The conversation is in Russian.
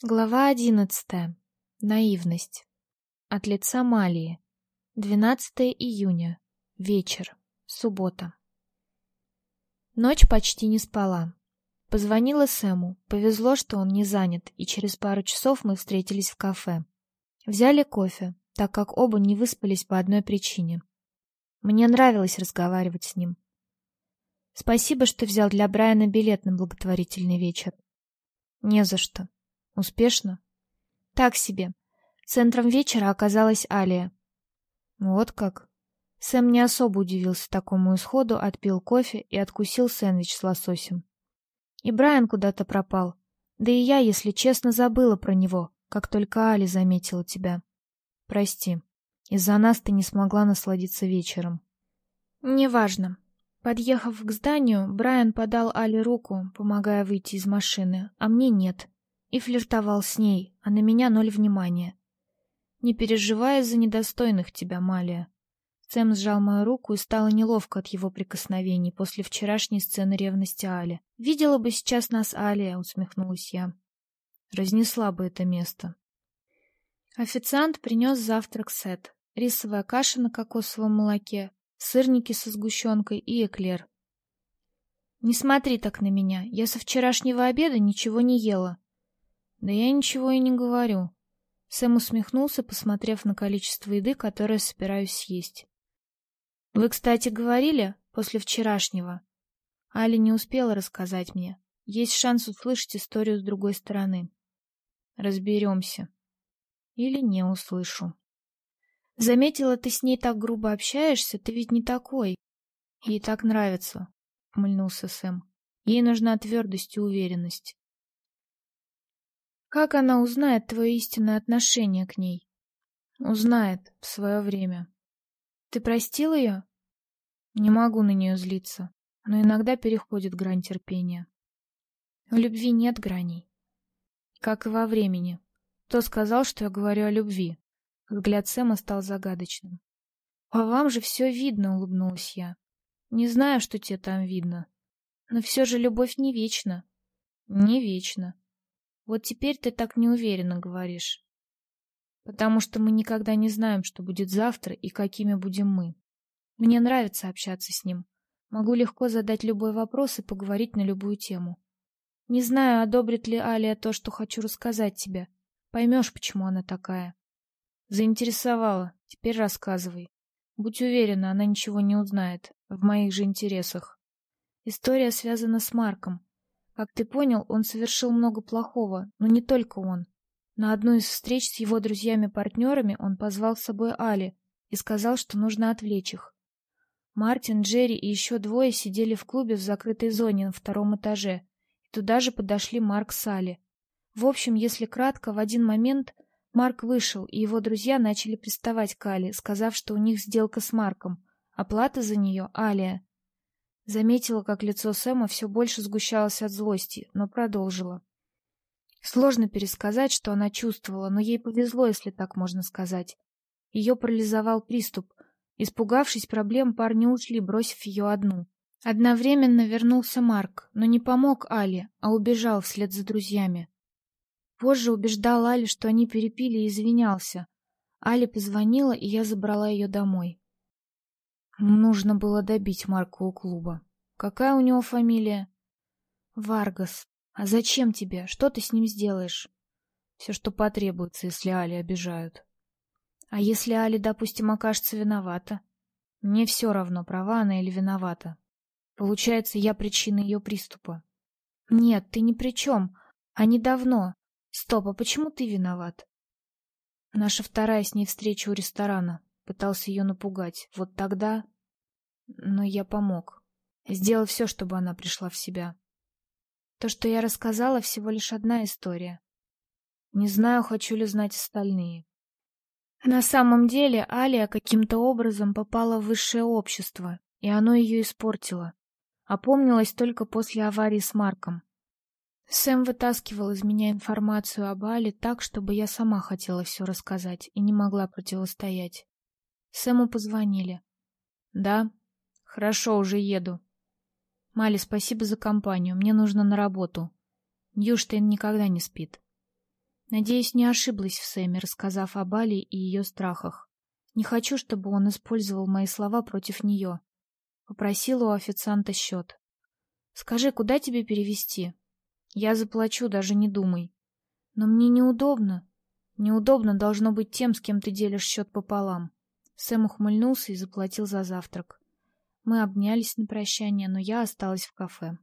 Глава одиннадцатая. Наивность. От лица Малии. 12 июня. Вечер. Суббота. Ночь почти не спала. Позвонила Сэму. Повезло, что он не занят, и через пару часов мы встретились в кафе. Взяли кофе, так как оба не выспались по одной причине. Мне нравилось разговаривать с ним. Спасибо, что взял для Брайана билет на благотворительный вечер. Не за что. Успешно? Так себе. Центром вечера оказалась Алия. Вот как. Сэм не особо удивился такому исходу, отпил кофе и откусил сэндвич с лососем. И Брайан куда-то пропал. Да и я, если честно, забыла про него, как только Али заметила тебя. Прости. Из-за нас ты не смогла насладиться вечером. Неважно. Подъехав к зданию, Брайан подал Али руку, помогая выйти из машины, а мне нет и флиртовал с ней, а на меня ноль внимания. Не переживай за недостойных тебя, Малия. Сэм сжал мою руку и стало неловко от его прикосновений после вчерашней сцены ревности Али. Видела бы сейчас нас Алия, усмехнулась я. Разнесла бы это место. Официант принес завтрак сет. Рисовая каша на кокосовом молоке, сырники со сгущенкой и эклер. Не смотри так на меня. Я со вчерашнего обеда ничего не ела. Да я ничего и не говорю. Сэм усмехнулся, посмотрев на количество еды, которое собираюсь съесть. Вы, кстати, говорили после вчерашнего. Али не успела рассказать мне. Есть шанс услышать историю с другой стороны. Разберемся. Или не услышу. Заметила, ты с ней так грубо общаешься, ты ведь не такой. Ей так нравится, умыльнулся Сэм. Ей нужна твердость и уверенность. Как она узнает твое истинное отношение к ней? Узнает в свое время. Ты простил ее? Не могу на нее злиться, но иногда переходит грань терпения. У любви нет граней. Как и во времени. Кто сказал, что я говорю о любви? Взгляд Сэма стал загадочным. «По вам же все видно», — улыбнулась я. «Не знаю, что тебе там видно. Но все же любовь не вечна». «Не вечна. Вот теперь ты так неуверенно говоришь. Потому что мы никогда не знаем, что будет завтра и какими будем мы. Мне нравится общаться с ним. Могу легко задать любой вопрос и поговорить на любую тему. Не знаю, одобрит ли Алия то, что хочу рассказать тебе. Поймешь, почему она такая. Заинтересовала. Теперь рассказывай. Будь уверена, она ничего не узнает. В моих же интересах. История связана с Марком. Как ты понял, он совершил много плохого, но не только он. На одну из встреч с его друзьями-партнерами он позвал с собой Али и сказал, что нужно отвлечь их. Мартин, Джерри и еще двое сидели в клубе в закрытой зоне на втором этаже, и туда же подошли Марк с Али. В общем, если кратко, в один момент Марк вышел, и его друзья начали приставать к Али, сказав, что у них сделка с Марком, оплата за нее — Алия. Заметила, как лицо Сэма все больше сгущалось от злости, но продолжила. Сложно пересказать, что она чувствовала, но ей повезло, если так можно сказать. Ее парализовал приступ. Испугавшись проблем, парни ушли, бросив ее одну. Одновременно вернулся Марк, но не помог Али, а убежал вслед за друзьями. Позже убеждал Али, что они перепили и извинялся. Али позвонила, и я забрала ее домой. Нужно было добить Марка у клуба. Какая у него фамилия? Варгас. А зачем тебе? Что ты с ним сделаешь? Все, что потребуется, если Али обижают. А если Али, допустим, окажется виновата? Мне все равно, права она или виновата. Получается, я причина ее приступа. Нет, ты ни при чем. Они давно. Стоп, а почему ты виноват? Наша вторая с ней встреча у ресторана. Пытался ее напугать. Вот тогда... Но я помог. Сделал все, чтобы она пришла в себя. То, что я рассказала, всего лишь одна история. Не знаю, хочу ли знать остальные. На самом деле Алия каким-то образом попала в высшее общество, и оно ее испортило. Опомнилась только после аварии с Марком. Сэм вытаскивал из меня информацию об Али так, чтобы я сама хотела все рассказать и не могла противостоять. Сэму позвонили. Да, хорошо, уже еду. Мали, спасибо за компанию. Мне нужно на работу. Ньюштейн никогда не спит. Надеюсь, не ошиблась в Сэме, рассказав о Бали и ее страхах. Не хочу, чтобы он использовал мои слова против нее. Попросила у официанта счет. «Скажи, куда тебе перевести? Я заплачу, даже не думай. Но мне неудобно. Неудобно должно быть тем, с кем ты делишь счет пополам». Сэм ухмыльнулся и заплатил за завтрак. Мы обнялись на прощание, но я осталась в кафе.